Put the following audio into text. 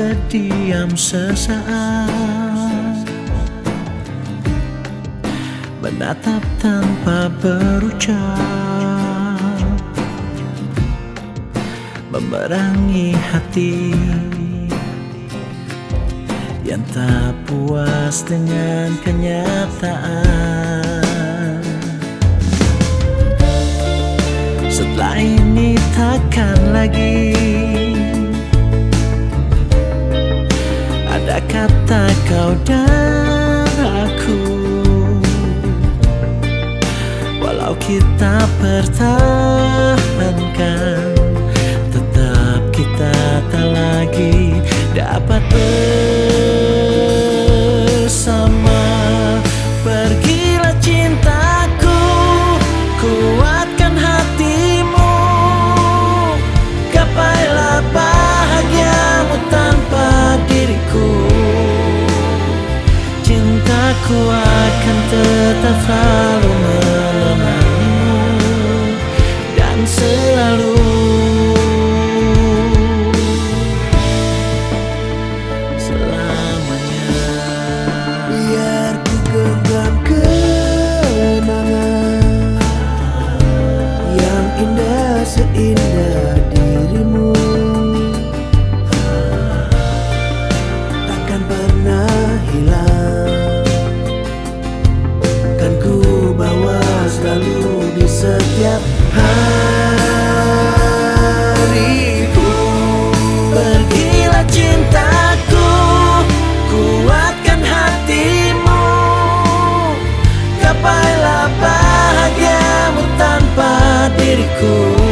Terdiam sesaat. Menatap tanpa berucap. Memerangi hati Yang tak puas dengan kenyataan. Setelah ini takkan lagi kata kau dan aku. Walau kita pertahankan Tetap kita tak lagi dapat bersama setiap hariku. Pergilah cintaku Kuatkan hatimu. Bahagiamu tanpa diriku